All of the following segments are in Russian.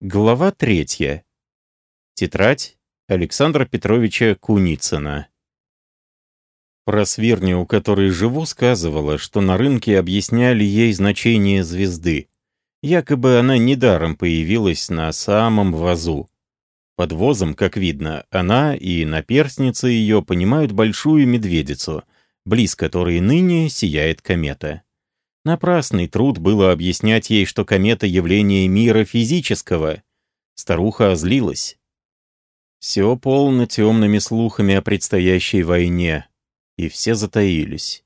Глава третья. Тетрадь Александра Петровича Куницына. Свирню, у которой живу, сказывала, что на рынке объясняли ей значение звезды. Якобы она недаром появилась на самом вазу. Под возом, как видно, она и наперстница ее понимают большую медведицу, близ которой ныне сияет комета. Напрасный труд было объяснять ей, что комета — явление мира физического. Старуха озлилась. Все полно темными слухами о предстоящей войне, и все затаились.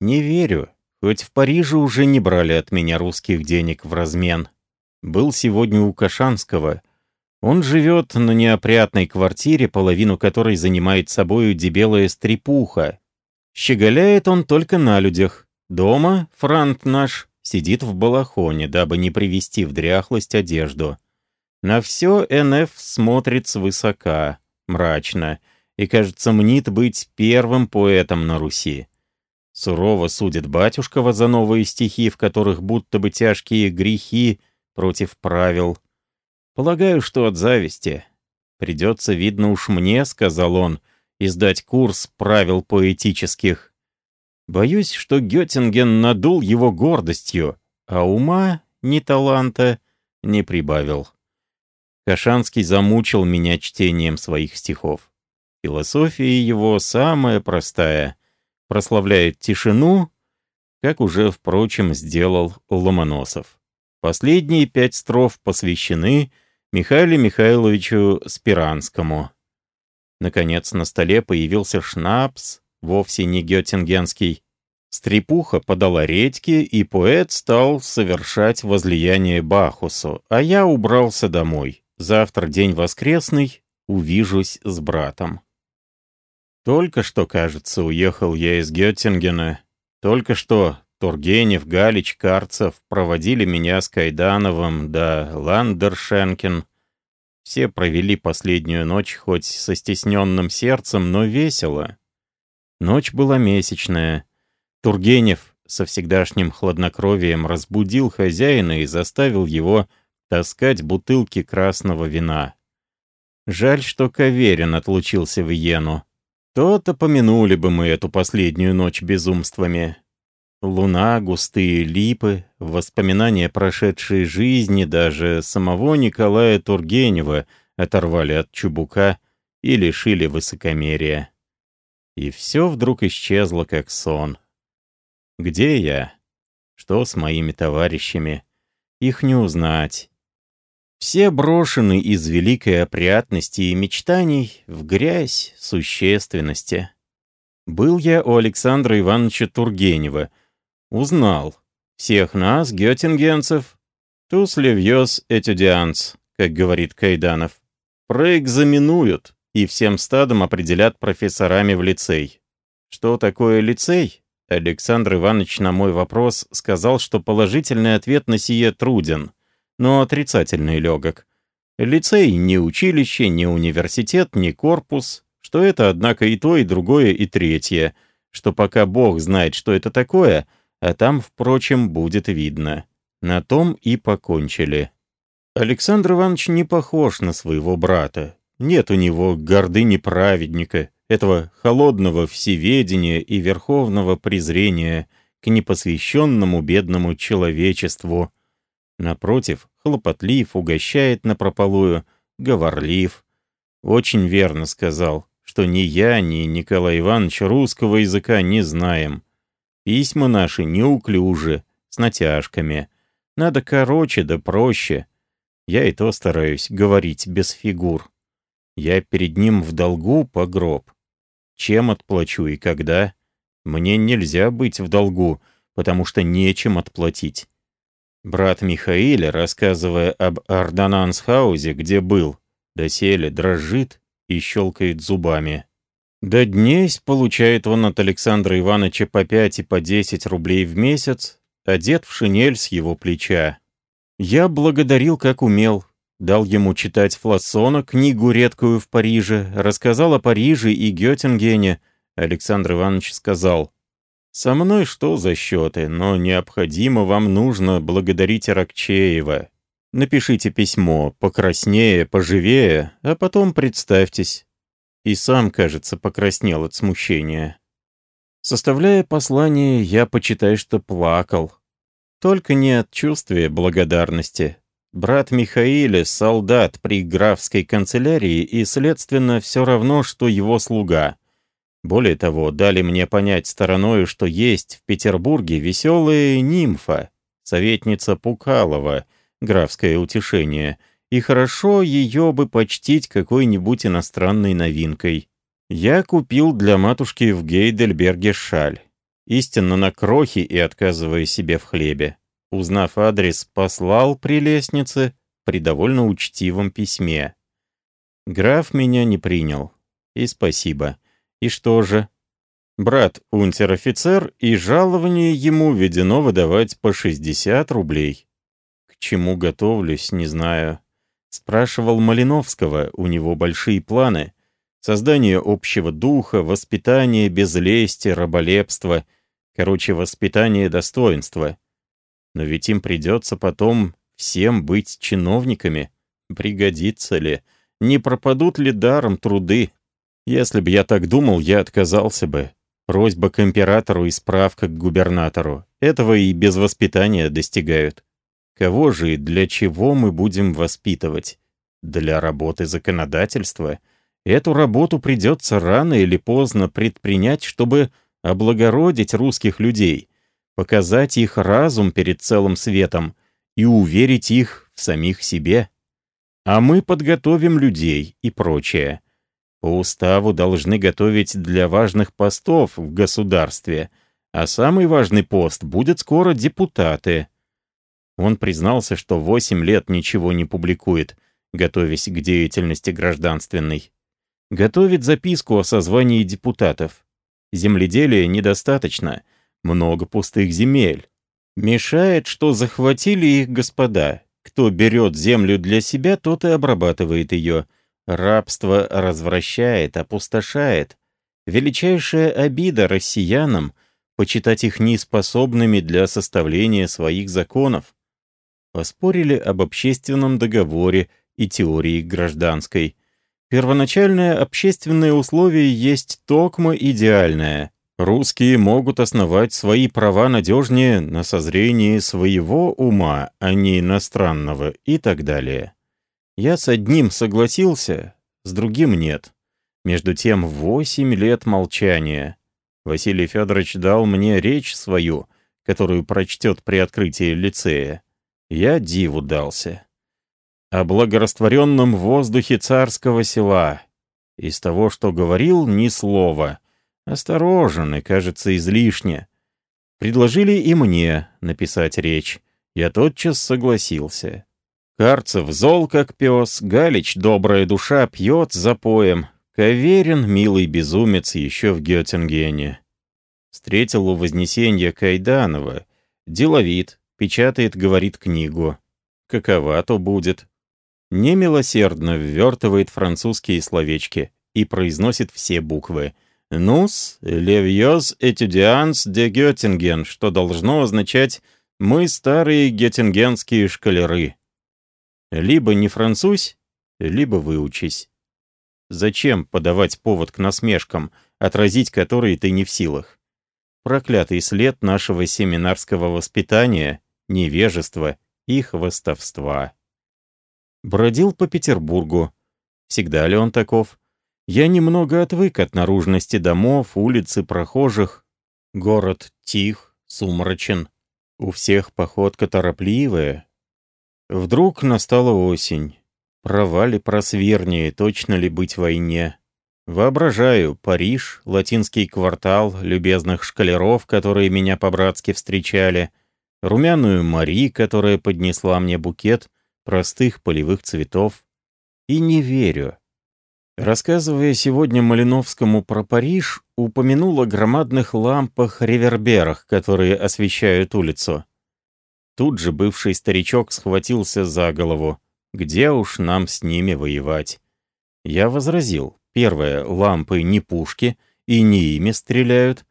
Не верю, хоть в Париже уже не брали от меня русских денег в размен. Был сегодня у Кашанского. Он живет на неопрятной квартире, половину которой занимает собою дебелая стрепуха. Щеголяет он только на людях, Дома франт наш сидит в балахоне, дабы не привести в дряхлость одежду. На все НФ смотрит свысока, мрачно, и, кажется, мнит быть первым поэтом на Руси. Сурово судит Батюшкова за новые стихи, в которых будто бы тяжкие грехи против правил. Полагаю, что от зависти. Придется, видно уж мне, — сказал он, — издать курс правил поэтических. Боюсь, что Геттинген надул его гордостью, а ума, ни таланта, не прибавил. Кашанский замучил меня чтением своих стихов. Философия его самая простая. Прославляет тишину, как уже, впрочем, сделал Ломоносов. Последние пять строф посвящены Михаилу Михайловичу Спиранскому. Наконец на столе появился шнапс, вовсе не геттингенский. Стрепуха подала редьки, и поэт стал совершать возлияние Бахусу, а я убрался домой. Завтра день воскресный, увижусь с братом. Только что, кажется, уехал я из Геттингена. Только что Тургенев, Галич, Карцев проводили меня с Кайдановым да Ландершенкен. Все провели последнюю ночь хоть со стесненным сердцем, но весело. Ночь была месячная. Тургенев со всегдашним хладнокровием разбудил хозяина и заставил его таскать бутылки красного вина. Жаль, что Каверин отлучился в Йену. То-то помянули бы мы эту последнюю ночь безумствами. Луна, густые липы, воспоминания прошедшей жизни даже самого Николая Тургенева оторвали от чубука и лишили высокомерия. И все вдруг исчезло, как сон. Где я? Что с моими товарищами? Их не узнать. Все брошены из великой опрятности и мечтаний в грязь существенности. Был я у Александра Ивановича Тургенева. Узнал. Всех нас, геттингенцев, «Тус левьёс этюдианс», как говорит Кайданов, проэкзаменуют и всем стадом определят профессорами в лицей. Что такое лицей? Александр Иванович на мой вопрос сказал, что положительный ответ на сие труден, но отрицательный легок. Лицей не училище, не университет, не корпус, что это, однако, и то, и другое, и третье, что пока Бог знает, что это такое, а там, впрочем, будет видно. На том и покончили. Александр Иванович не похож на своего брата. Нет у него гордыни праведника, этого холодного всеведения и верховного презрения к непосвященному бедному человечеству. Напротив, хлопотлив, угощает напропалую, говорлив. Очень верно сказал, что ни я, ни Николай Иванович русского языка не знаем. Письма наши неуклюжи, с натяжками. Надо короче да проще. Я и то стараюсь говорить без фигур. Я перед ним в долгу по гроб. Чем отплачу и когда? Мне нельзя быть в долгу, потому что нечем отплатить. Брат Михаиля, рассказывая об Ордонансхаузе, где был, доселе дрожит и щелкает зубами. До днесь получает он от Александра Ивановича по пять и по десять рублей в месяц, одет в шинель с его плеча. Я благодарил, как умел, дал ему читать Флассона, книгу редкую в Париже, рассказал о Париже и Геттингене. Александр Иванович сказал, «Со мной что за счеты, но необходимо вам нужно благодарить Аракчеева. Напишите письмо покраснее, поживее, а потом представьтесь. И сам, кажется, покраснел от смущения. Составляя послание, я, почитай, что плакал. Только не от чувствия благодарности. Брат Михаиля — солдат при графской канцелярии и, следственно, все равно, что его слуга. Более того, дали мне понять стороною, что есть в Петербурге веселая нимфа, советница Пукалова, графское утешение, и хорошо ее бы почтить какой-нибудь иностранной новинкой. Я купил для матушки в Гейдельберге шаль, истинно на крохи и отказывая себе в хлебе. Узнав адрес, послал при лестнице при довольно учтивом письме. Граф меня не принял. И спасибо. И что же? Брат унтер-офицер, и жалование ему введено выдавать по 60 рублей. К чему готовлюсь, не знаю. Спрашивал Малиновского, у него большие планы. Создание общего духа, воспитание без лести, раболепства. Короче, воспитание достоинства. Но ведь им придется потом всем быть чиновниками. Пригодится ли? Не пропадут ли даром труды? Если бы я так думал, я отказался бы. Просьба к императору и справка к губернатору. Этого и без воспитания достигают. Кого же и для чего мы будем воспитывать? Для работы законодательства? Эту работу придется рано или поздно предпринять, чтобы облагородить русских людей, показать их разум перед целым светом и уверить их в самих себе. А мы подготовим людей и прочее. По уставу должны готовить для важных постов в государстве, а самый важный пост будет скоро депутаты. Он признался, что восемь лет ничего не публикует, готовясь к деятельности гражданственной. Готовит записку о созвании депутатов. Земледелия недостаточно, много пустых земель. Мешает, что захватили их господа. Кто берет землю для себя, тот и обрабатывает ее — Рабство развращает, опустошает. Величайшая обида россиянам — почитать их неспособными для составления своих законов. Поспорили об общественном договоре и теории гражданской. Первоначальное общественное условие есть токмо идеальное. Русские могут основать свои права надежнее на созрении своего ума, а не иностранного и так далее. Я с одним согласился, с другим нет. Между тем восемь лет молчания. Василий Федорович дал мне речь свою, которую прочтет при открытии лицея. Я диву дался. О благорастворенном воздухе царского села. Из того, что говорил, ни слова. Осторожен и, кажется, излишне. Предложили и мне написать речь. Я тотчас согласился. Карцев зол, как пес, Галич, добрая душа, пьет за поем. Каверин, милый безумец, еще в Геттингене. Встретил у Вознесенья Кайданова. Деловит, печатает, говорит книгу. Какова то будет. Немилосердно ввертывает французские словечки и произносит все буквы. «Нус, левьёз этюдианс де Геттинген», что должно означать «мы старые геттингенские шкалеры». Либо не французь, либо выучись. Зачем подавать повод к насмешкам, отразить которые ты не в силах? Проклятый след нашего семинарского воспитания, невежества и хвостовства. Бродил по Петербургу. Всегда ли он таков? Я немного отвык от наружности домов, улиц и прохожих. Город тих, сумрачен. У всех походка торопливая, Вдруг настала осень. Провали просвернее, точно ли быть войне. Воображаю Париж, латинский квартал, любезных шкалеров, которые меня по-братски встречали, румяную Мари, которая поднесла мне букет простых полевых цветов. И не верю. Рассказывая сегодня Малиновскому про Париж, упомянул о громадных лампах-реверберах, которые освещают улицу. Тут же бывший старичок схватился за голову. Где уж нам с ними воевать? Я возразил. Первое, лампы не пушки, и не ими стреляют.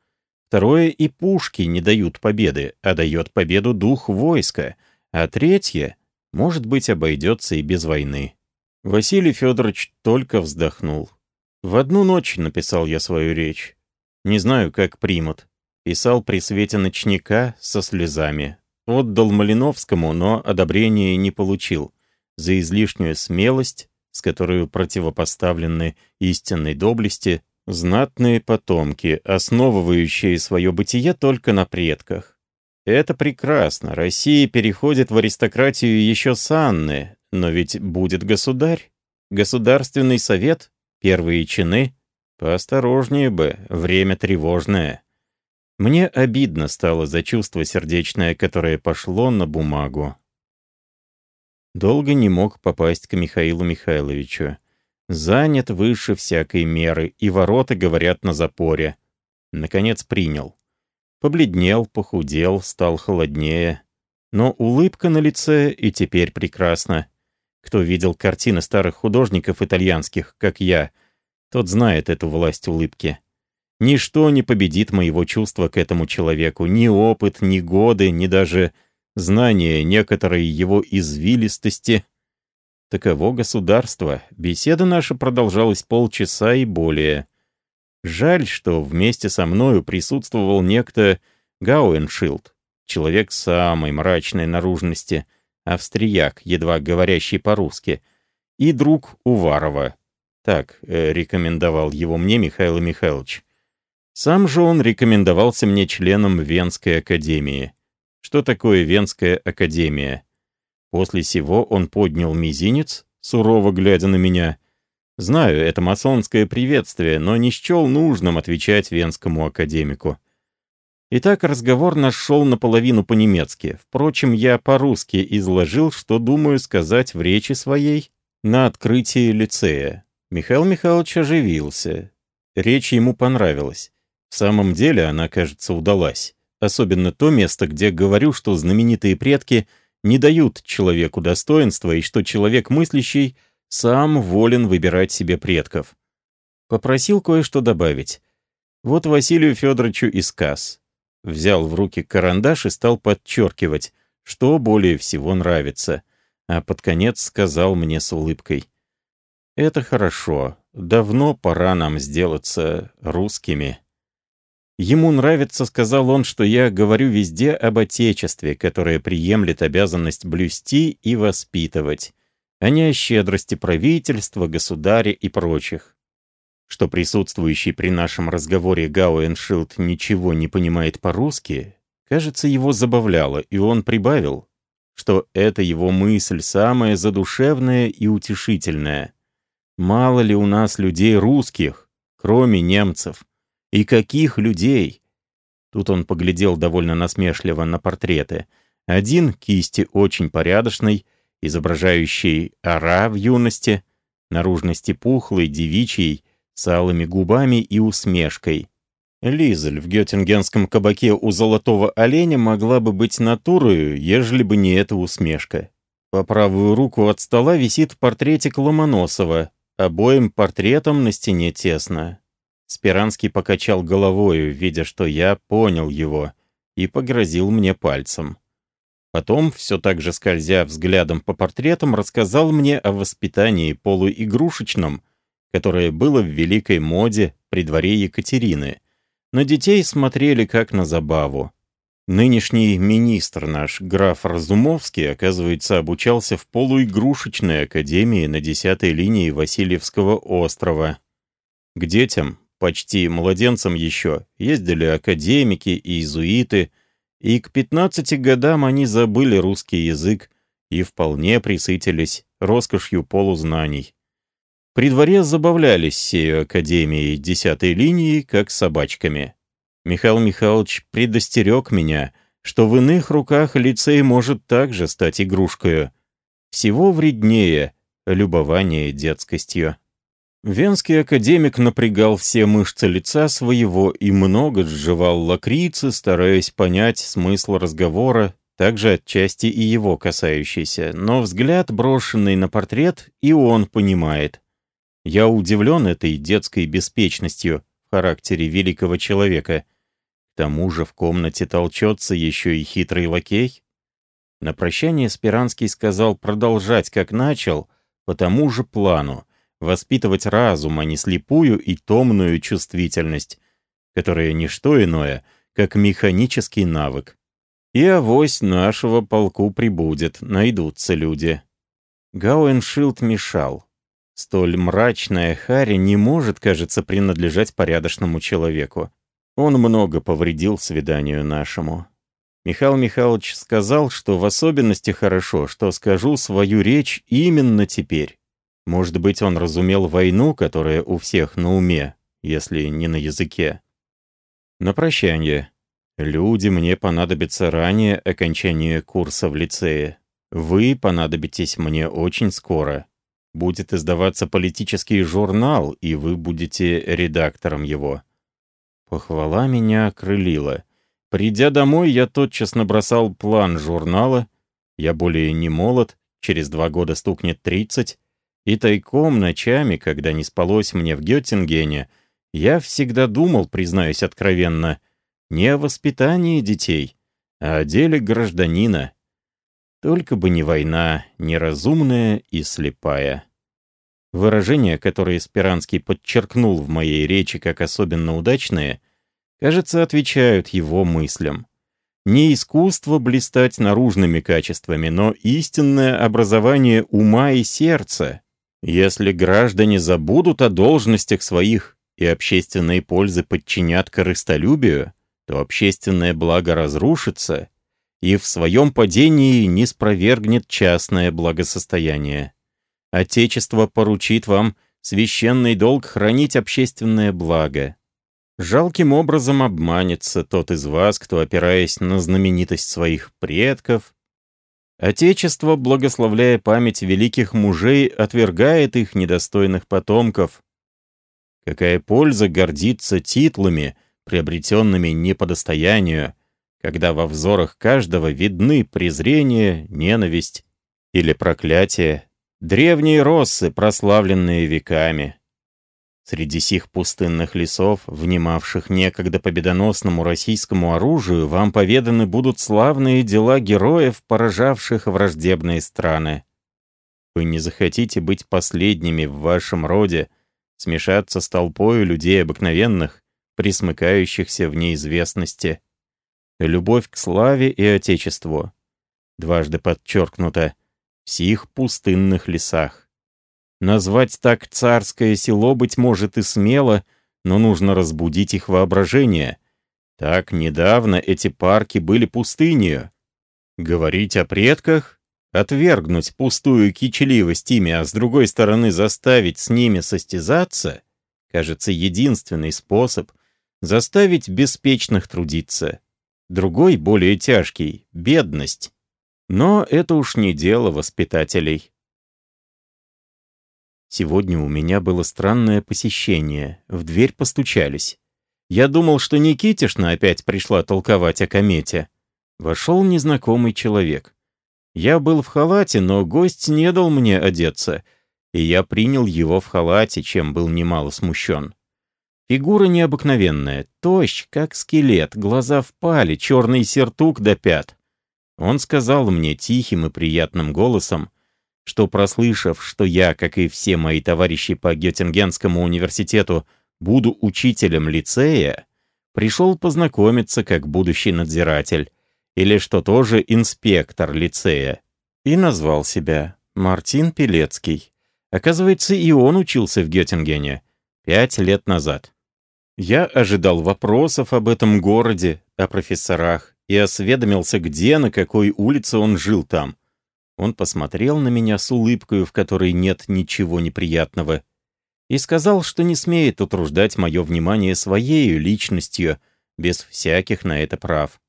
Второе, и пушки не дают победы, а дает победу дух войска. А третье, Может быть, обойдется и без войны. Василий Федорович только вздохнул. В одну ночь написал я свою речь. Не знаю, как примут. Писал при свете ночника со слезами. Отдал Малиновскому, но одобрения не получил. За излишнюю смелость, с которой противопоставлены истинной доблести, знатные потомки, основывающие свое бытие только на предках. Это прекрасно. Россия переходит в аристократию еще с Анны, но ведь будет государь. Государственный совет, первые чины. Поосторожнее бы, время тревожное. Мне обидно стало за чувство сердечное, которое пошло на бумагу. Долго не мог попасть к Михаилу Михайловичу. Занят выше всякой меры, и ворота говорят на запоре. Наконец принял. Побледнел, похудел, стал холоднее. Но улыбка на лице и теперь прекрасна. Кто видел картины старых художников итальянских, как я, тот знает эту власть улыбки. Ничто не победит моего чувства к этому человеку, ни опыт, ни годы, ни даже знание некоторой его извилистости. Таково государство. Беседа наша продолжалась полчаса и более. Жаль, что вместе со мною присутствовал некто Гауэншилд, человек самой мрачной наружности, австрияк, едва говорящий по-русски, и друг Уварова. Так э, рекомендовал его мне Михаил Михайлович. Сам же он рекомендовался мне членом Венской академии. Что такое Венская академия? После сего он поднял мизинец, сурово глядя на меня. Знаю, это масонское приветствие, но не счел нужным отвечать венскому академику. Итак, разговор наш шел наполовину по-немецки. Впрочем, я по-русски изложил, что думаю сказать в речи своей на открытии лицея. Михаил Михайлович оживился. Речь ему понравилась. В самом деле она, кажется, удалась. Особенно то место, где говорю, что знаменитые предки не дают человеку достоинства и что человек мыслящий сам волен выбирать себе предков. Попросил кое-что добавить. Вот Василию Федоровичу и сказ. Взял в руки карандаш и стал подчеркивать, что более всего нравится. А под конец сказал мне с улыбкой. «Это хорошо. Давно пора нам сделаться русскими». Ему нравится, сказал он, что я говорю везде об Отечестве, которое приемлет обязанность блюсти и воспитывать, а не о щедрости правительства, государя и прочих. Что присутствующий при нашем разговоре Гауэншилд ничего не понимает по-русски, кажется, его забавляло, и он прибавил, что это его мысль самая задушевная и утешительная. Мало ли у нас людей русских, кроме немцев, и каких людей? Тут он поглядел довольно насмешливо на портреты. Один кисти очень порядочный, изображающий ора в юности, наружности пухлой, девичьей, с алыми губами и усмешкой. Лизель в геттингенском кабаке у золотого оленя могла бы быть натурою, ежели бы не эта усмешка. По правую руку от стола висит портретик Ломоносова, обоим портретам на стене тесно. Спиранский покачал головою, видя, что я понял его, и погрозил мне пальцем. Потом, все так же скользя взглядом по портретам, рассказал мне о воспитании полуигрушечном, которое было в великой моде при дворе Екатерины. На детей смотрели как на забаву. Нынешний министр наш, граф Разумовский, оказывается, обучался в полуигрушечной академии на 10-й линии Васильевского острова. К детям, почти младенцам еще, ездили академики и иезуиты, и к 15 годам они забыли русский язык и вполне присытились роскошью полузнаний. При дворе забавлялись сею академией десятой линии, как собачками. Михаил Михайлович предостерег меня, что в иных руках лицей может также стать игрушкой. Всего вреднее любование детскостью. Венский академик напрягал все мышцы лица своего и много сживал лакрицы, стараясь понять смысл разговора, также отчасти и его касающийся, но взгляд, брошенный на портрет, и он понимает. Я удивлен этой детской беспечностью в характере великого человека. К тому же в комнате толчется еще и хитрый лакей. На прощание Спиранский сказал продолжать, как начал, по тому же плану, воспитывать разум, а не слепую и томную чувствительность, которая не что иное, как механический навык. И авось нашего полку прибудет, найдутся люди. Гауэншилд мешал. Столь мрачная Харри не может, кажется, принадлежать порядочному человеку. Он много повредил свиданию нашему. Михаил Михайлович сказал, что в особенности хорошо, что скажу свою речь именно теперь. Может быть, он разумел войну, которая у всех на уме, если не на языке. На прощание. Люди мне понадобятся ранее окончания курса в лицее. Вы понадобитесь мне очень скоро. Будет издаваться политический журнал, и вы будете редактором его. Похвала меня окрылила. Придя домой, я тотчас набросал план журнала. Я более не молод, через два года стукнет тридцать. И тайком ночами, когда не спалось мне в Геттингене, я всегда думал, признаюсь откровенно, не о воспитании детей, а о деле гражданина. Только бы не война, неразумная и слепая. Выражения, которые Спиранский подчеркнул в моей речи как особенно удачные, кажется, отвечают его мыслям. Не искусство блистать наружными качествами, но истинное образование ума и сердца. Если граждане забудут о должностях своих и общественные пользы подчинят корыстолюбию, то общественное благо разрушится и в своем падении не спровергнет частное благосостояние. Отечество поручит вам священный долг хранить общественное благо. Жалким образом обманется тот из вас, кто, опираясь на знаменитость своих предков, Отечество, благословляя память великих мужей, отвергает их недостойных потомков. Какая польза гордиться титулами, приобретенными не по достоянию, когда во взорах каждого видны презрение, ненависть или проклятие, Древние россы, прославленные веками. Среди сих пустынных лесов, внимавших некогда победоносному российскому оружию, вам поведаны будут славные дела героев, поражавших враждебные страны. Вы не захотите быть последними в вашем роде, смешаться с толпой людей обыкновенных, присмыкающихся в неизвестности. Любовь к славе и Отечеству. Дважды подчеркнуто — в сих пустынных лесах. Назвать так царское село, быть может, и смело, но нужно разбудить их воображение. Так недавно эти парки были пустынью. Говорить о предках, отвергнуть пустую кичливость ими, а с другой стороны заставить с ними состязаться, кажется, единственный способ заставить беспечных трудиться. Другой, более тяжкий — бедность. Но это уж не дело воспитателей. Сегодня у меня было странное посещение. В дверь постучались. Я думал, что Никитишна опять пришла толковать о комете. Вошел незнакомый человек. Я был в халате, но гость не дал мне одеться, и я принял его в халате, чем был немало смущен. Фигура необыкновенная, тощ, как скелет, глаза впали, черный сертук до пят. Он сказал мне тихим и приятным голосом, что, прослышав, что я, как и все мои товарищи по Геттингенскому университету, буду учителем лицея, пришел познакомиться как будущий надзиратель, или что тоже инспектор лицея, и назвал себя Мартин Пелецкий. Оказывается, и он учился в Геттингене пять лет назад. Я ожидал вопросов об этом городе, о профессорах, и осведомился, где, на какой улице он жил там. Он посмотрел на меня с улыбкой, в которой нет ничего неприятного, и сказал, что не смеет утруждать мое внимание своей личностью, без всяких на это прав.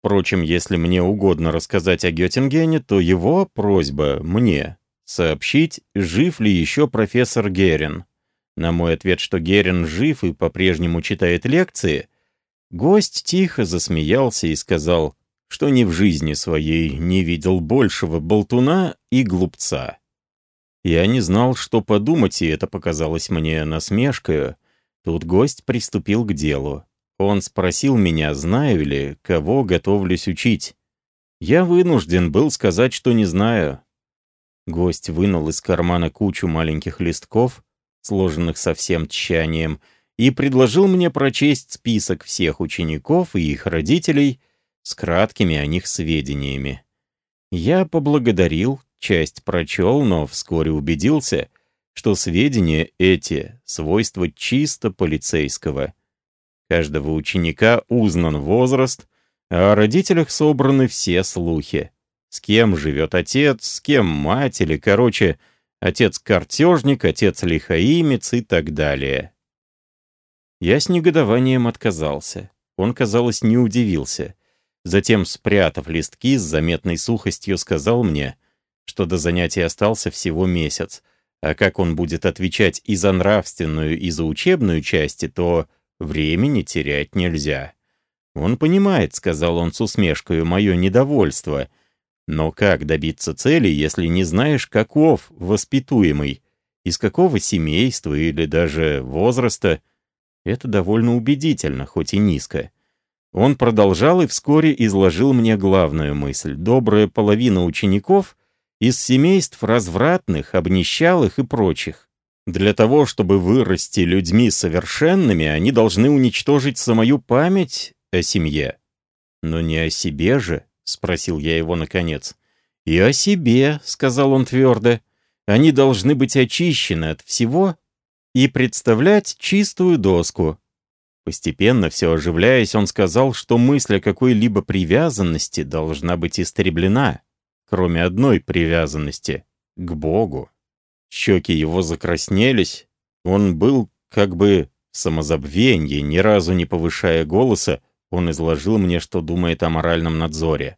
Впрочем, если мне угодно рассказать о Геттингене, то его просьба мне сообщить, жив ли еще профессор Герин. На мой ответ, что Герин жив и по-прежнему читает лекции, Гость тихо засмеялся и сказал, что ни в жизни своей не видел большего болтуна и глупца. Я не знал, что подумать, и это показалось мне насмешкой. Тут гость приступил к делу. Он спросил меня, знаю ли, кого готовлюсь учить. Я вынужден был сказать, что не знаю. Гость вынул из кармана кучу маленьких листков, сложенных со всем тщанием, и предложил мне прочесть список всех учеников и их родителей с краткими о них сведениями. Я поблагодарил, часть прочел, но вскоре убедился, что сведения эти — свойства чисто полицейского. Каждого ученика узнан возраст, а о родителях собраны все слухи. С кем живет отец, с кем мать или, короче, отец-картежник, отец-лихаимец и так далее. Я с негодованием отказался. Он, казалось, не удивился. Затем, спрятав листки с заметной сухостью, сказал мне, что до занятий остался всего месяц, а как он будет отвечать и за нравственную, и за учебную части, то времени терять нельзя. «Он понимает», — сказал он с усмешкой, — «мое недовольство. Но как добиться цели, если не знаешь, каков воспитуемый, из какого семейства или даже возраста?» Это довольно убедительно, хоть и низко. Он продолжал и вскоре изложил мне главную мысль. Добрая половина учеников из семейств развратных, обнищалых и прочих. Для того, чтобы вырасти людьми совершенными, они должны уничтожить самую память о семье. «Но не о себе же?» — спросил я его наконец. «И о себе», — сказал он твердо. «Они должны быть очищены от всего и представлять чистую доску, Постепенно, все оживляясь, он сказал, что мысль о какой-либо привязанности должна быть истреблена, кроме одной привязанности — к Богу. Щеки его закраснелись, он был как бы в самозабвенье, ни разу не повышая голоса, он изложил мне, что думает о моральном надзоре.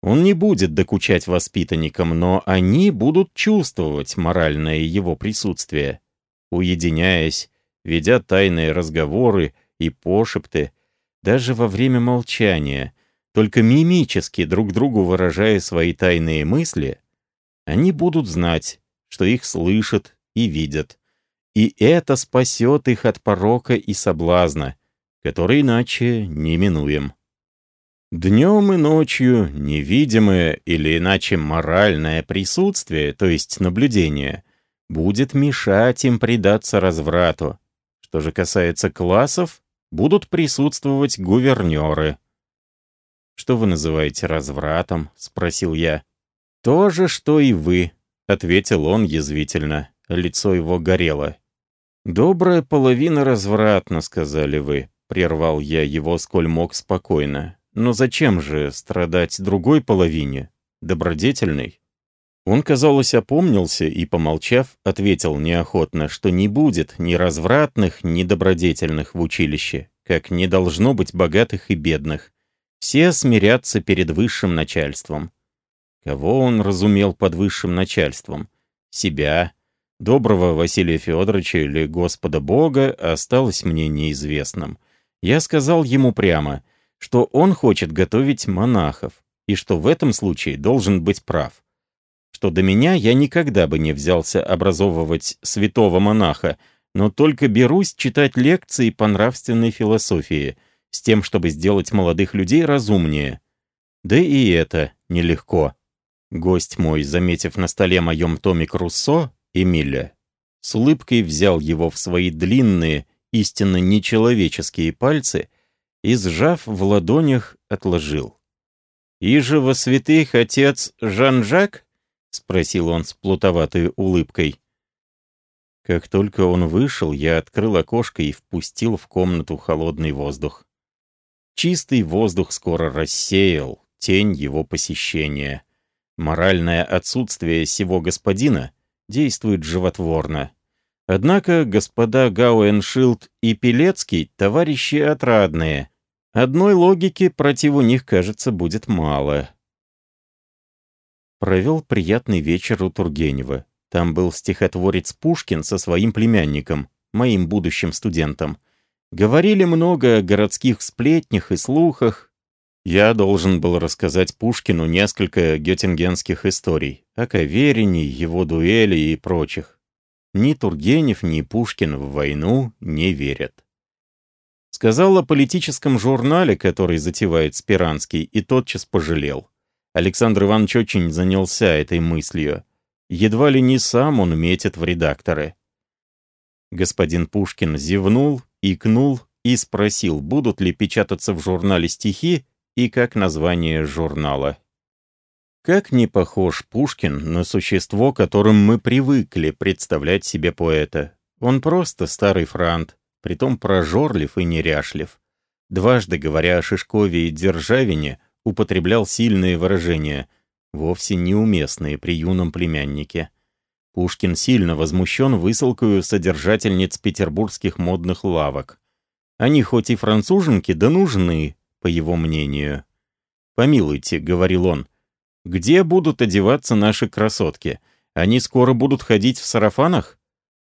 Он не будет докучать воспитанникам, но они будут чувствовать моральное его присутствие. Уединяясь, ведя тайные разговоры, и пошепты, даже во время молчания, только мимически друг другу выражая свои тайные мысли, они будут знать, что их слышат и видят. И это спасет их от порока и соблазна, который иначе неминуем. Днем и ночью невидимое или иначе моральное присутствие, то есть наблюдение, будет мешать им предаться разврату. Что же касается классов, будут присутствовать гувернеры. «Что вы называете развратом?» — спросил я. «То же, что и вы», — ответил он язвительно. Лицо его горело. «Добрая половина развратна», — сказали вы. Прервал я его, сколь мог спокойно. «Но зачем же страдать другой половине? Добродетельной?» Он, казалось, опомнился и, помолчав, ответил неохотно, что не будет ни развратных, ни добродетельных в училище, как не должно быть богатых и бедных. Все смирятся перед высшим начальством. Кого он разумел под высшим начальством? Себя. Доброго Василия Федоровича или Господа Бога осталось мне неизвестным. Я сказал ему прямо, что он хочет готовить монахов, и что в этом случае должен быть прав что до меня я никогда бы не взялся образовывать святого монаха, но только берусь читать лекции по нравственной философии, с тем, чтобы сделать молодых людей разумнее. Да и это нелегко. Гость мой, заметив на столе моем томик Руссо, Эмиля, с улыбкой взял его в свои длинные, истинно нечеловеческие пальцы и, сжав в ладонях, отложил. «Иже во святых отец Жан-Жак?» — спросил он с плутоватой улыбкой. Как только он вышел, я открыл окошко и впустил в комнату холодный воздух. Чистый воздух скоро рассеял тень его посещения. Моральное отсутствие сего господина действует животворно. Однако господа Гауэншилд и Пелецкий — товарищи отрадные. Одной логики против них, кажется, будет мало провел приятный вечер у Тургенева. Там был стихотворец Пушкин со своим племянником, моим будущим студентом. Говорили много о городских сплетнях и слухах. Я должен был рассказать Пушкину несколько геттингенских историй о Каверине, его дуэли и прочих. Ни Тургенев, ни Пушкин в войну не верят. Сказал о политическом журнале, который затевает Спиранский, и тотчас пожалел. Александр Иванович очень занялся этой мыслью. Едва ли не сам он метит в редакторы. Господин Пушкин зевнул, икнул и спросил, будут ли печататься в журнале стихи и как название журнала. Как не похож Пушкин на существо, которым мы привыкли представлять себе поэта. Он просто старый франт, притом прожорлив и неряшлив. Дважды говоря о Шишкове и Державине, употреблял сильные выражения, вовсе неуместные при юном племяннике. Пушкин сильно возмущен высылкою содержательниц петербургских модных лавок. Они хоть и француженки, да нужны, по его мнению. «Помилуйте», — говорил он, — «где будут одеваться наши красотки? Они скоро будут ходить в сарафанах?»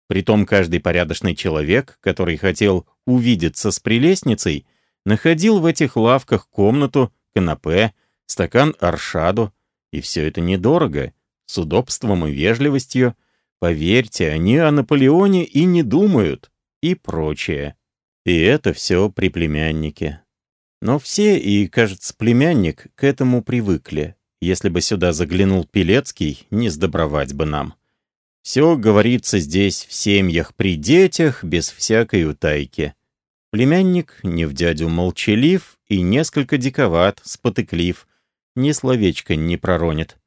Притом каждый порядочный человек, который хотел увидеться с прелестницей, находил в этих лавках комнату, канапе, стакан аршаду, и все это недорого, с удобством и вежливостью. Поверьте, они о Наполеоне и не думают, и прочее. И это все при племяннике. Но все, и, кажется, племянник, к этому привыкли. Если бы сюда заглянул Пелецкий, не сдобровать бы нам. Все говорится здесь в семьях при детях, без всякой утайки. Племянник не в дядю молчалив и несколько диковат, спотыклив, ни словечко не проронит.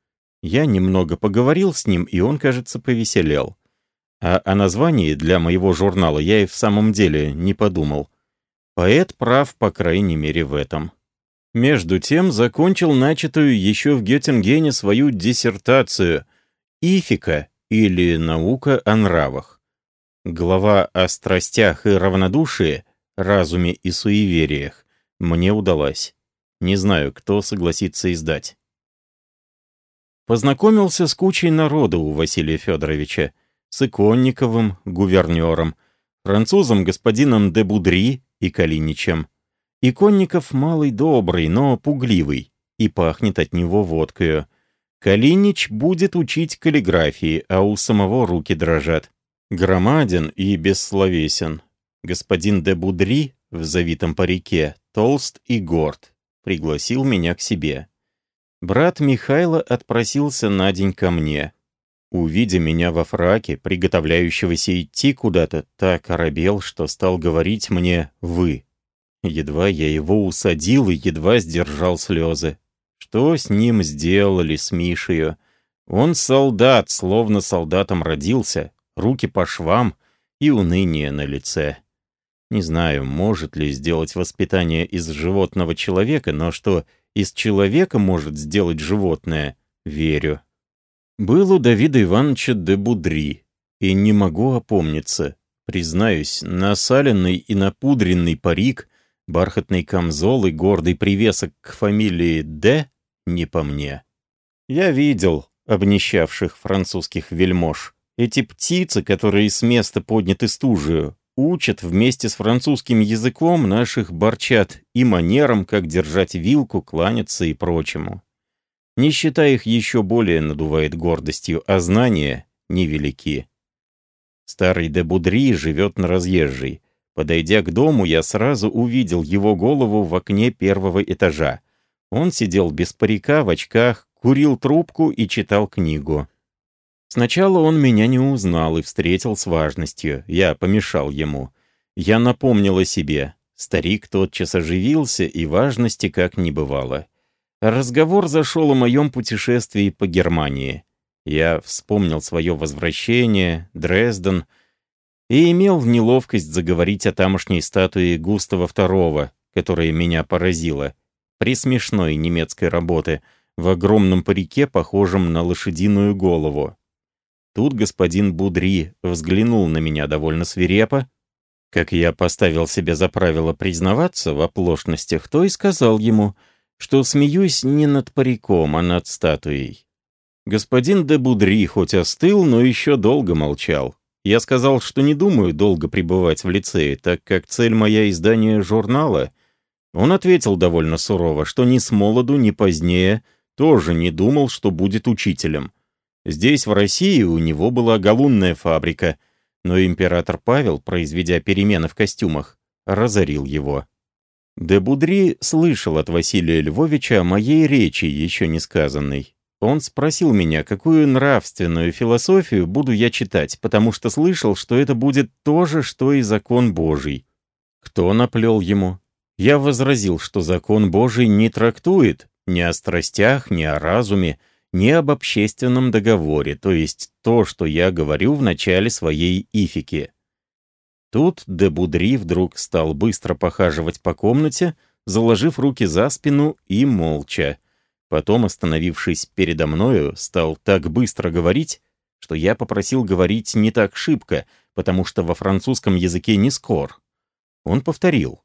Я немного поговорил с ним, и он, кажется, повеселел. А о названии для моего журнала я и в самом деле не подумал. Поэт прав, по крайней мере, в этом. Между тем закончил начатую еще в Геттингене свою диссертацию «Ифика» или «Наука о нравах». Глава о страстях и равнодушии, разуме и суевериях мне удалась. Не знаю, кто согласится издать. Познакомился с кучей народа у Василия Федоровича, с Иконниковым, гувернером, французом господином де Будри и Калиничем. Иконников малый добрый, но пугливый, и пахнет от него водкою. Калинич будет учить каллиграфии, а у самого руки дрожат. Громаден и бессловесен. Господин де Будри в завитом парике толст и горд. Пригласил меня к себе. Брат Михайла отпросился на день ко мне. Увидя меня во фраке, приготовляющегося идти куда-то, так оробел, что стал говорить мне «вы». Едва я его усадил и едва сдержал слезы. Что с ним сделали, с Мишею? Он солдат, словно солдатом родился, руки по швам и уныние на лице. Не знаю, может ли сделать воспитание из животного человека, но что из человека может сделать животное, верю. Был у Давида Ивановича де Будри, и не могу опомниться. Признаюсь, насаленный и напудренный парик, бархатный камзол и гордый привесок к фамилии Д не по мне. Я видел обнищавших французских вельмож. Эти птицы, которые с места подняты стужею, учат вместе с французским языком наших борчат и манерам, как держать вилку, кланяться и прочему. Считая их еще более надувает гордостью, а знания невелики. Старый де Будри живет на разъезжей. Подойдя к дому, я сразу увидел его голову в окне первого этажа. Он сидел без парика, в очках, курил трубку и читал книгу. Сначала он меня не узнал и встретил с важностью. Я помешал ему. Я напомнил о себе. Старик тотчас оживился, и важности как не бывало. Разговор зашел о моем путешествии по Германии. Я вспомнил свое возвращение, Дрезден, и имел неловкость заговорить о тамошней статуе Густава II, которая меня поразила, при смешной немецкой работе, в огромном парике, похожем на лошадиную голову. Тут господин Будри взглянул на меня довольно свирепо, как я поставил себе за правило признаваться в оплошностях, то и сказал ему, что смеюсь не над париком, а над статуей. Господин де Будри хоть остыл, но еще долго молчал. Я сказал, что не думаю долго пребывать в лицее, так как цель моя издание журнала. Он ответил довольно сурово, что ни с молоду, ни позднее тоже не думал, что будет учителем. Здесь, в России, у него была галунная фабрика, но император Павел, произведя перемены в костюмах, разорил его. Де Будри слышал от Василия Львовича о моей речи, еще не сказанной. Он спросил меня, какую нравственную философию буду я читать, потому что слышал, что это будет то же, что и закон Божий. Кто наплел ему? Я возразил, что закон Божий не трактует ни о страстях, ни о разуме, ни об общественном договоре, то есть то, что я говорю в начале своей ифики. Тут де Будри вдруг стал быстро похаживать по комнате, заложив руки за спину и молча. Потом, остановившись передо мною, стал так быстро говорить, что я попросил говорить не так шибко, потому что во французском языке не скор. Он повторил.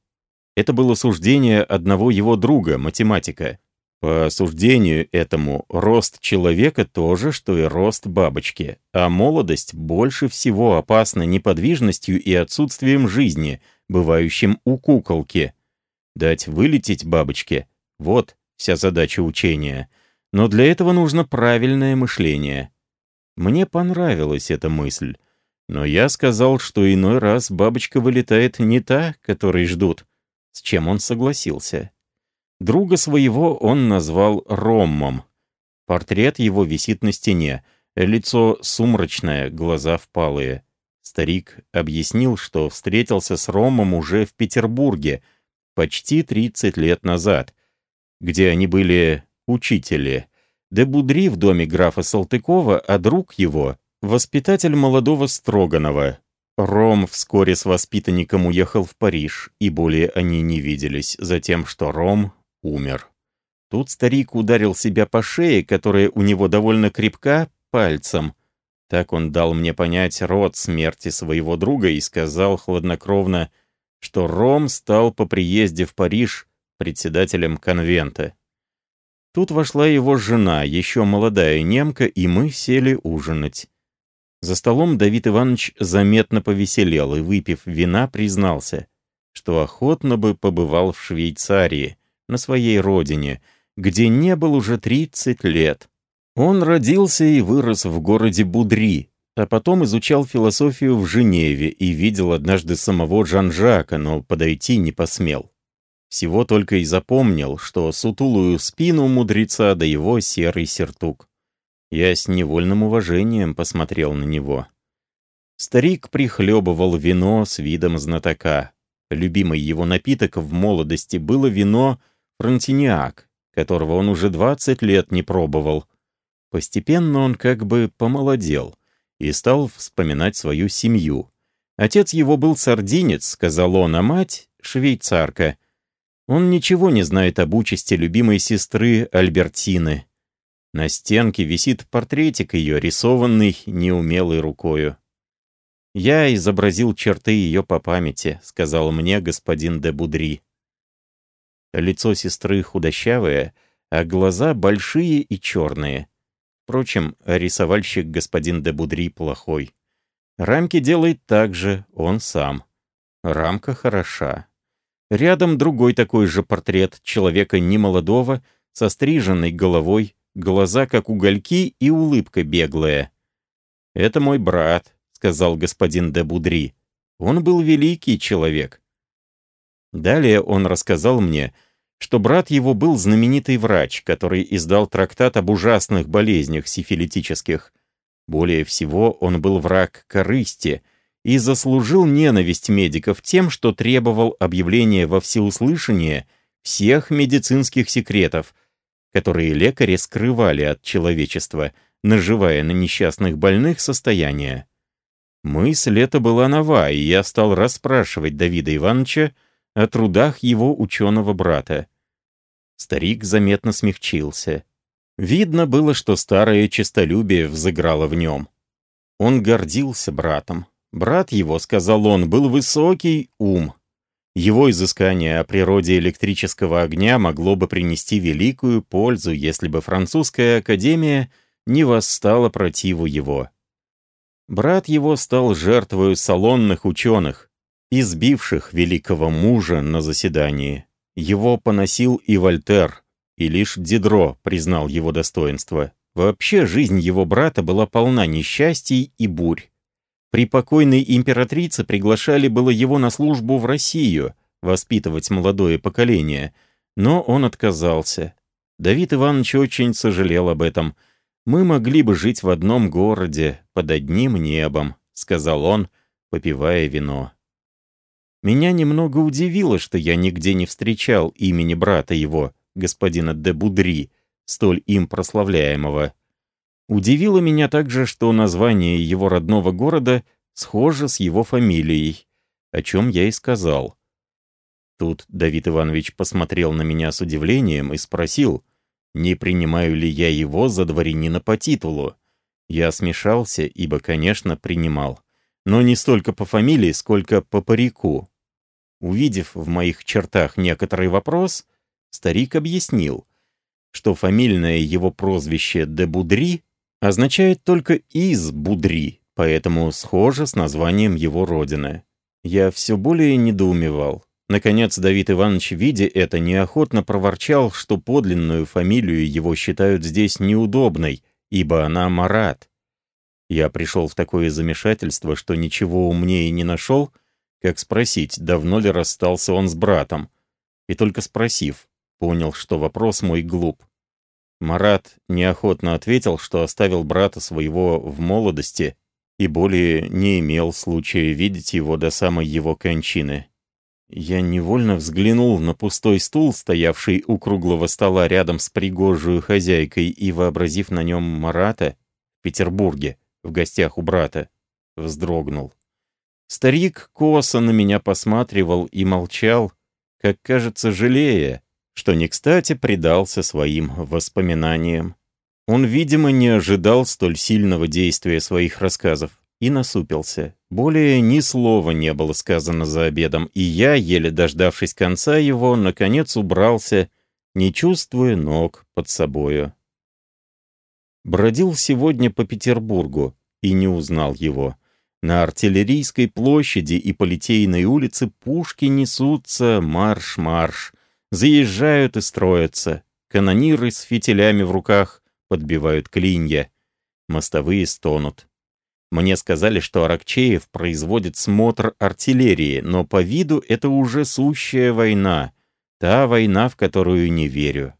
Это было суждение одного его друга, математика. По суждению этому, рост человека то же, что и рост бабочки, а молодость больше всего опасна неподвижностью и отсутствием жизни, бывающим у куколки. Дать вылететь бабочке — вот вся задача учения. Но для этого нужно правильное мышление. Мне понравилась эта мысль, но я сказал, что иной раз бабочка вылетает не та, которой ждут, с чем он согласился. Друга своего он назвал Роммом. Портрет его висит на стене, лицо сумрачное, глаза впалые. Старик объяснил, что встретился с Ромом уже в Петербурге, почти 30 лет назад, где они были учители. Де Будри в доме графа Салтыкова, а друг его — воспитатель молодого Строганова. Ром вскоре с воспитанником уехал в Париж, и более они не виделись, за тем, что Ром умер. Тут старик ударил себя по шее, которая у него довольно крепка, пальцем. Так он дал мне понять род смерти своего друга и сказал хладнокровно, что Ром стал по приезде в Париж председателем конвента. Тут вошла его жена, еще молодая немка, и мы сели ужинать. За столом Давид Иванович заметно повеселел и, выпив вина, признался, что охотно бы побывал в Швейцарии, на своей родине, где не был уже 30 лет. Он родился и вырос в городе Будри, а потом изучал философию в Женеве и видел однажды самого Жан-Жака, но подойти не посмел. Всего только и запомнил, что сутулую спину мудреца да его серый сертук. Я с невольным уважением посмотрел на него. Старик прихлебывал вино с видом знатока. Любимый его напиток в молодости было вино Фронтиниак, которого он уже 20 лет не пробовал. Постепенно он как бы помолодел и стал вспоминать свою семью. Отец его был сардинец, сказал он, а мать — швейцарка. Он ничего не знает об участи любимой сестры Альбертины. На стенке висит портретик ее, рисованный неумелой рукою. «Я изобразил черты ее по памяти», — сказал мне господин де Будри. Лицо сестры худощавое, а глаза большие и черные. Впрочем, рисовальщик господин де Будри плохой. Рамки делает так же он сам. Рамка хороша. Рядом другой такой же портрет человека немолодого, со стриженной головой, глаза как угольки и улыбка беглая. «Это мой брат», — сказал господин де Будри. «Он был великий человек. Далее он рассказал мне, что брат его был знаменитый врач, который издал трактат об ужасных болезнях сифилитических. Более всего, он был враг корысти и заслужил ненависть медиков тем, что требовал объявления во всеуслышание всех медицинских секретов, которые лекари скрывали от человечества, наживая на несчастных больных состояние. Мысль эта была нова, и я стал расспрашивать Давида Ивановича, о трудах его ученого брата. Старик заметно смягчился. Видно было, что старое честолюбие взыграло в нем. Он гордился братом. Брат его, сказал он, был высокий ум. Его изыскание о природе электрического огня могло бы принести великую пользу, если бы французская академия не восстала противу его. Брат его стал жертвою салонных ученых, избивших великого мужа на заседании. Его поносил и Вольтер, и лишь Дидро признал его достоинство. Вообще жизнь его брата была полна несчастий и бурь. При покойной императрице приглашали было его на службу в Россию, воспитывать молодое поколение, но он отказался. Давид Иванович очень сожалел об этом. «Мы могли бы жить в одном городе, под одним небом», — сказал он, попивая вино. Меня немного удивило, что я нигде не встречал имени брата его, господина де Будри, столь им прославляемого. Удивило меня также, что название его родного города схоже с его фамилией, о чем я и сказал. Тут Давид Иванович посмотрел на меня с удивлением и спросил, не принимаю ли я его за дворянина по титулу. Я смешался, ибо, конечно, принимал но не столько по фамилии, сколько по парику. Увидев в моих чертах некоторый вопрос, старик объяснил, что фамильное его прозвище «де Будри» означает только «из Будри», поэтому схоже с названием его родины. Я все более недоумевал. Наконец, Давид Иванович, видя это, неохотно проворчал, что подлинную фамилию его считают здесь неудобной, ибо она Марат. Я пришел в такое замешательство, что ничего умнее не нашел, как спросить, давно ли расстался он с братом. И только спросив, понял, что вопрос мой глуп. Марат неохотно ответил, что оставил брата своего в молодости и более не имел случая видеть его до самой его кончины. Я невольно взглянул на пустой стул, стоявший у круглого стола рядом с пригожую хозяйкой, и, вообразив на нем Марата в Петербурге, в гостях у брата, вздрогнул. Старик косо на меня посматривал и молчал, как кажется, жалея, что не кстати предался своим воспоминаниям. Он, видимо, не ожидал столь сильного действия своих рассказов и насупился. Более ни слова не было сказано за обедом, и я, еле дождавшись конца его, наконец убрался, не чувствуя ног под собою. Бродил сегодня по Петербургу и не узнал его. На артиллерийской площади и по Литейной улице пушки несутся марш-марш, заезжают и строятся. Канониры с фитилями в руках подбивают клинья. Мостовые стонут. Мне сказали, что Аракчеев производит смотр артиллерии, но по виду это уже сущая война. Та война, в которую не верю.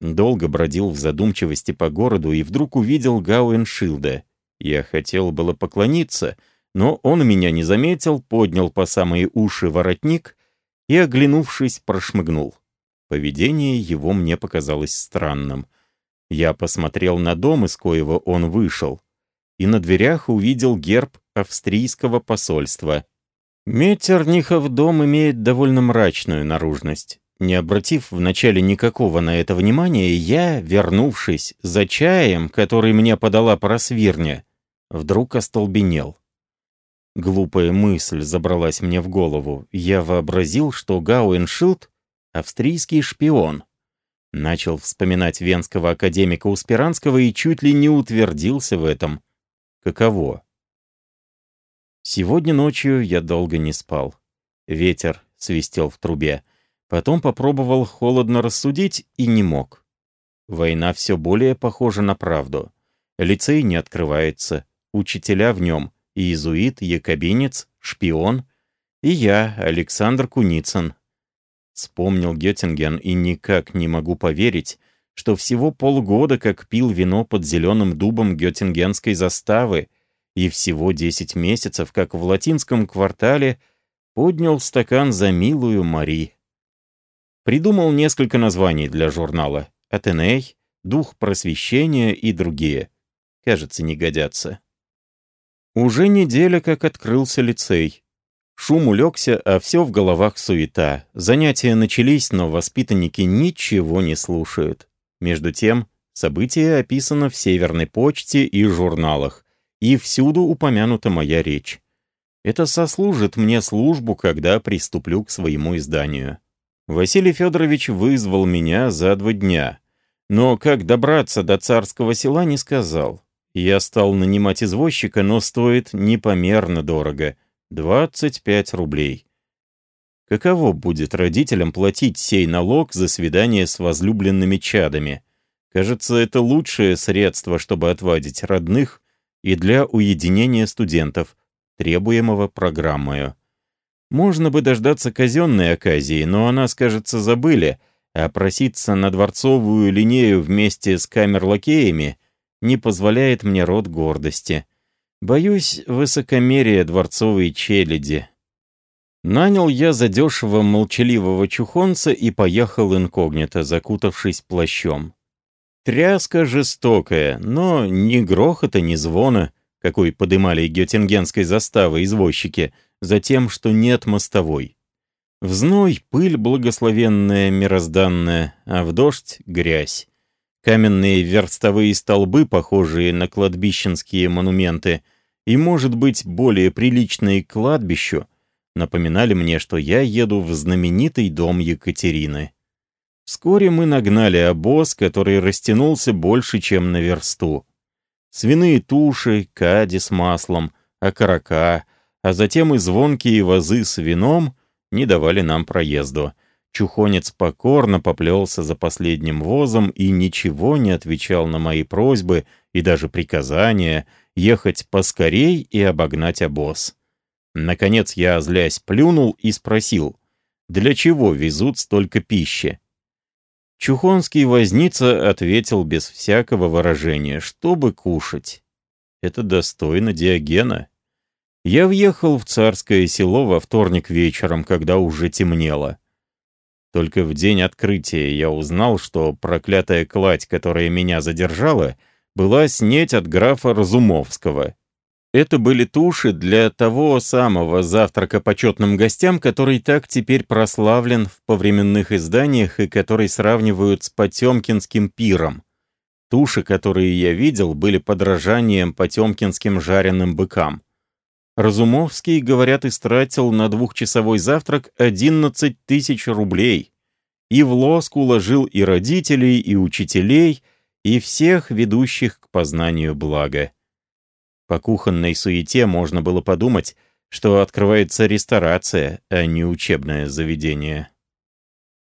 Долго бродил в задумчивости по городу и вдруг увидел Гауэншилда. Я хотел было поклониться, но он меня не заметил, поднял по самые уши воротник и, оглянувшись, прошмыгнул. Поведение его мне показалось странным. Я посмотрел на дом, из коего он вышел, и на дверях увидел герб австрийского посольства. Меттернихов дом имеет довольно мрачную наружность. Не обратив вначале никакого на это внимания, я, вернувшись за чаем, который мне подала просвирня, вдруг остолбенел. Глупая мысль забралась мне в голову. Я вообразил, что Гауэншилд — австрийский шпион. Начал вспоминать венского академика Успиранского и чуть ли не утвердился в этом. Каково? Сегодня ночью я долго не спал. Ветер свистел в трубе. Потом попробовал холодно рассудить и не мог. Война все более похожа на правду. Лицей не открывается, учителя в нем — иезуит, якобинец, шпион, и я, Александр Куницын. Вспомнил Геттинген и никак не могу поверить, что всего полгода как пил вино под зеленым дубом геттингенской заставы и всего десять месяцев, как в латинском квартале поднял стакан за милую Мари. Придумал несколько названий для журнала. «Атеней», «Дух просвещения» и другие. Кажется, не годятся. Уже неделя как открылся лицей. Шум улегся, а все в головах суета. Занятия начались, но воспитанники ничего не слушают. Между тем, событие описано в Северной почте и журналах, и всюду упомянута моя речь. Это сослужит мне службу, когда приступлю к своему изданию. Василий Федорович вызвал меня за два дня. Но как добраться до царского села, не сказал. Я стал нанимать извозчика, но стоит непомерно дорого — 25 рублей. Каково будет родителям платить сей налог за свидание с возлюбленными чадами? Кажется, это лучшее средство, чтобы отвадить родных и для уединения студентов, требуемого программою. Можно бы дождаться казенной оказии, но она, скажется, забыли, а проситься на дворцовую линею вместе с камерлакеями не позволяет мне род гордости. Боюсь высокомерия дворцовой челяди. Нанял я задешево молчаливого чухонца и поехал инкогнито, закутавшись плащом. Тряска жестокая, но ни грохота, ни звона, какой подымали геттингенской заставы извозчики, за тем, что нет мостовой. В зной пыль благословенная, мирозданная, а в дождь — грязь. Каменные верстовые столбы, похожие на кладбищенские монументы, и, может быть, более приличные к кладбищу, напоминали мне, что я еду в знаменитый дом Екатерины. Вскоре мы нагнали обоз, который растянулся больше, чем на версту. Свиные туши, кади с маслом, окорока, а затем и звонкие вазы с вином не давали нам проезду. Чухонец покорно поплелся за последним возом и ничего не отвечал на мои просьбы и даже приказания ехать поскорей и обогнать обоз. Наконец я, злясь, плюнул и спросил, для чего везут столько пищи? Чухонский возница ответил без всякого выражения, чтобы кушать. Это достойно Диогена. Я въехал в царское село во вторник вечером, когда уже темнело. Только в день открытия я узнал, что проклятая кладь, которая меня задержала, была снеть от графа Разумовского. Это были туши для того самого завтрака почетным гостям, который так теперь прославлен в повременных изданиях и который сравнивают с Потемкинским пиром. Туши, которые я видел, были подражанием потемкинским жареным быкам. Разумовский, говорят, истратил на двухчасовой завтрак 11 тысяч рублей. И в лоск уложил и родителей, и учителей, и всех ведущих к познанию блага. По кухонной суете можно было подумать, что открывается ресторация, а не учебное заведение.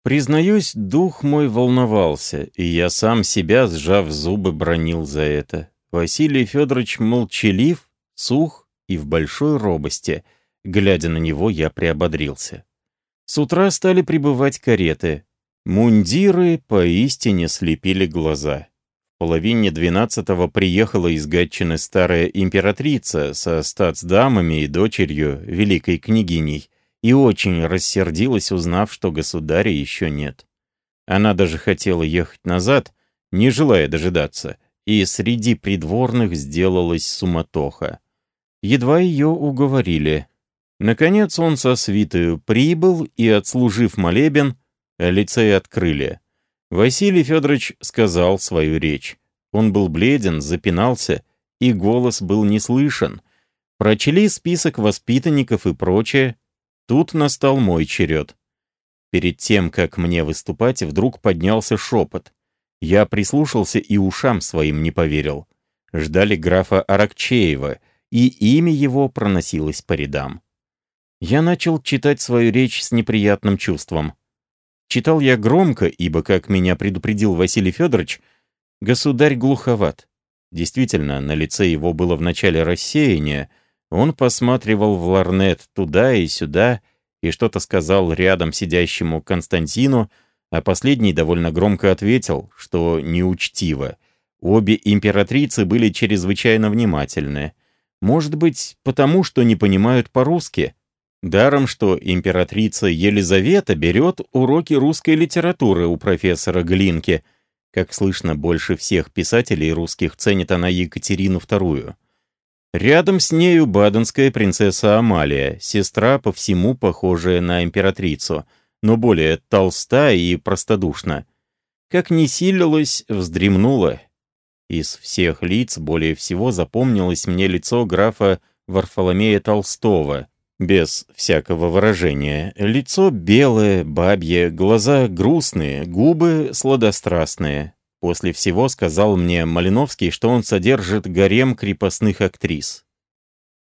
Признаюсь, дух мой волновался, и я сам себя, сжав зубы, бронил за это. Василий Федорович молчалив, сух и в большой робости. Глядя на него, я приободрился. С утра стали прибывать кареты. Мундиры поистине слепили глаза половине двенадцатого приехала из Гатчины старая императрица со статсдамами и дочерью, великой княгиней, и очень рассердилась, узнав, что государя еще нет. Она даже хотела ехать назад, не желая дожидаться, и среди придворных сделалась суматоха. Едва ее уговорили. Наконец он со свитою прибыл и, отслужив молебен, лицей открыли. Василий Федорович сказал свою речь. Он был бледен, запинался, и голос был не слышен. Прочли список воспитанников и прочее. Тут настал мой черед. Перед тем, как мне выступать, вдруг поднялся шепот. Я прислушался и ушам своим не поверил. Ждали графа Аракчеева, и имя его проносилось по рядам. Я начал читать свою речь с неприятным чувством. Читал я громко, ибо, как меня предупредил Василий Федорович, государь глуховат. Действительно, на лице его было вначале рассеяние, он посматривал в ларнет туда и сюда и что-то сказал рядом сидящему Константину, а последний довольно громко ответил, что неучтиво. Обе императрицы были чрезвычайно внимательны. Может быть, потому что не понимают по-русски. Даром, что императрица Елизавета берет уроки русской литературы у профессора Глинки. Как слышно, больше всех писателей русских ценит она Екатерину II. Рядом с нею баденская принцесса Амалия, сестра по всему похожая на императрицу, но более толста и простодушна. Как не силилась, вздремнула. Из всех лиц более всего запомнилось мне лицо графа Варфоломея Толстого — без всякого выражения. Лицо белое, бабье, глаза грустные, губы сладострастные. После всего сказал мне Малиновский, что он содержит гарем крепостных актрис.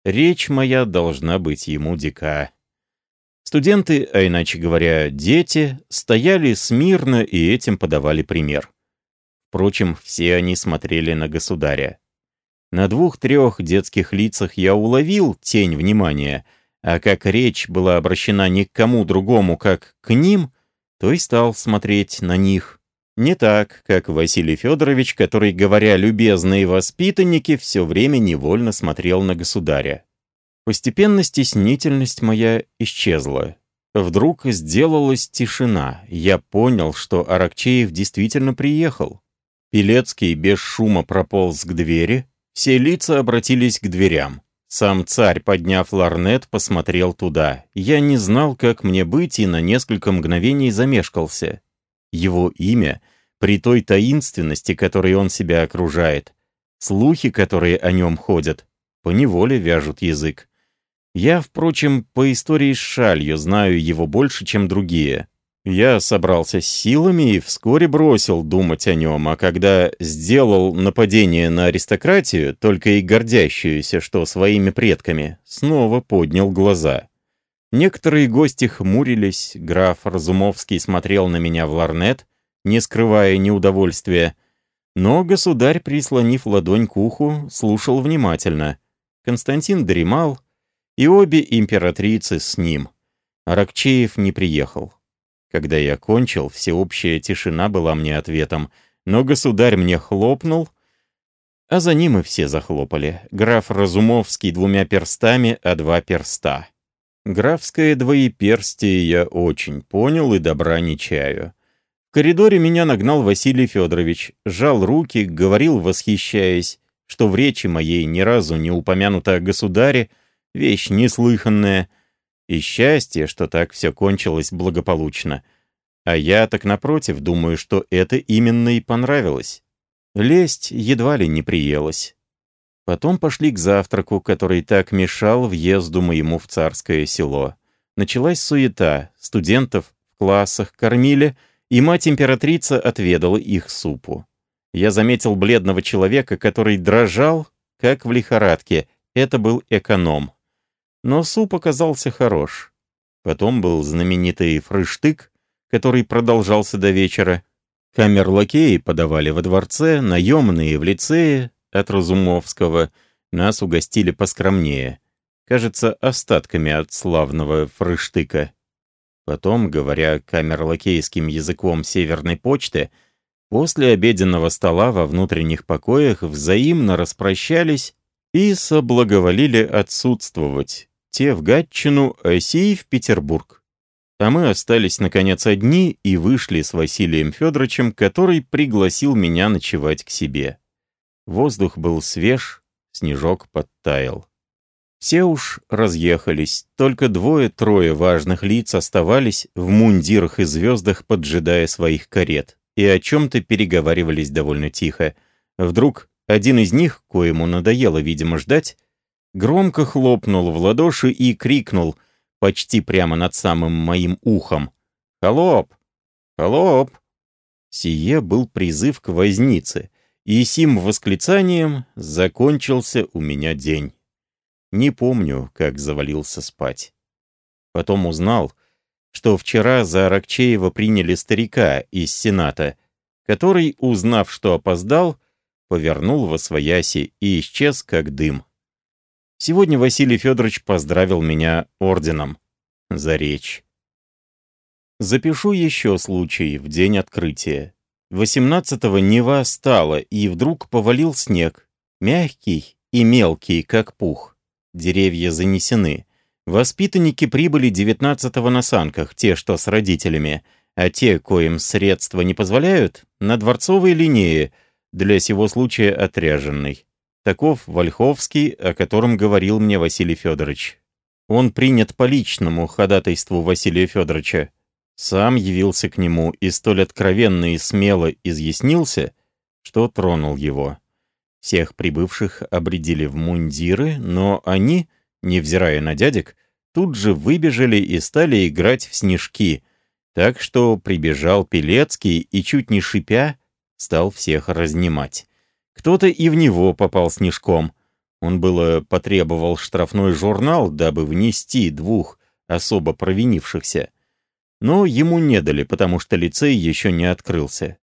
Речь моя должна быть ему дика. Студенты, а иначе говоря, дети, стояли смирно и этим подавали пример. Впрочем, все они смотрели на государя. На двух-трех детских лицах я уловил тень внимания — а как речь была обращена ни к кому другому, как к ним, то и стал смотреть на них. Не так, как Василий Федорович, который, говоря «любезные воспитанники», все время невольно смотрел на государя. Постепенно стеснительность моя исчезла. Вдруг сделалась тишина. Я понял, что Аракчеев действительно приехал. Пелецкий без шума прополз к двери. Все лица обратились к дверям. Сам царь, подняв ларнет, посмотрел туда. Я не знал, как мне быть, и на несколько мгновений замешкался. Его имя, при той таинственности, которой он себя окружает, слухи, которые о нем ходят, поневоле вяжут язык. Я, впрочем, по истории с шалью знаю его больше, чем другие. Я собрался с силами и вскоре бросил думать о нем, а когда сделал нападение на аристократию, только и гордящуюся, что своими предками, снова поднял глаза. Некоторые гости хмурились, граф Разумовский смотрел на меня в ларнет, не скрывая неудовольствия, но государь, прислонив ладонь к уху, слушал внимательно. Константин дремал, и обе императрицы с ним. Аракчеев не приехал. Когда я кончил, всеобщая тишина была мне ответом, но государь мне хлопнул, а за ним и все захлопали. Граф Разумовский двумя перстами, а два перста. Графское двоеперстие я очень понял и добра не чаю. В коридоре меня нагнал Василий Федорович, жал руки, говорил, восхищаясь, что в речи моей ни разу не упомянуто о государе, вещь неслыханная — и счастье, что так все кончилось благополучно. А я так напротив думаю, что это именно и понравилось. Лесть едва ли не приелась. Потом пошли к завтраку, который так мешал въезду моему в царское село. Началась суета, студентов в классах кормили, и мать-императрица отведала их супу. Я заметил бледного человека, который дрожал, как в лихорадке. Это был эконом. Но суп оказался хорош. Потом был знаменитый фрыштык, который продолжался до вечера. Камер-лакеи подавали во дворце, наемные в лицее от Разумовского. Нас угостили поскромнее. Кажется, остатками от славного фрыштыка. Потом, говоря камерлакейским языком Северной почты, после обеденного стола во внутренних покоях взаимно распрощались и соблаговолили отсутствовать, те в Гатчину, а сей в Петербург. А мы остались, наконец, одни и вышли с Василием Федоровичем, который пригласил меня ночевать к себе. Воздух был свеж, снежок подтаял. Все уж разъехались, только двое-трое важных лиц оставались в мундирах и звездах, поджидая своих карет, и о чем-то переговаривались довольно тихо. Вдруг один из них, коему надоело, видимо, ждать, громко хлопнул в ладоши и крикнул почти прямо над самым моим ухом. «Холоп! Холоп!» Сие был призыв к вознице, и сим восклицанием закончился у меня день. Не помню, как завалился спать. Потом узнал, что вчера за Аракчеева приняли старика из Сената, который, узнав, что опоздал, повернул во свояси и исчез, как дым. Сегодня Василий Федорович поздравил меня орденом за речь. Запишу еще случай в день открытия. 18-го Нева стала, и вдруг повалил снег. Мягкий и мелкий, как пух. Деревья занесены. Воспитанники прибыли 19-го на санках, те, что с родителями, а те, коим средства не позволяют, на дворцовой линии, для сего случая отряженной. Таков Вольховский, о котором говорил мне Василий Федорович. Он принят по личному ходатайству Василия Федоровича. Сам явился к нему и столь откровенно и смело изъяснился, что тронул его. Всех прибывших обредили в мундиры, но они, невзирая на дядек, тут же выбежали и стали играть в снежки, так что прибежал Пелецкий и, чуть не шипя, стал всех разнимать. Кто-то и в него попал снежком. Он было потребовал штрафной журнал, дабы внести двух особо провинившихся. Но ему не дали, потому что лицей еще не открылся.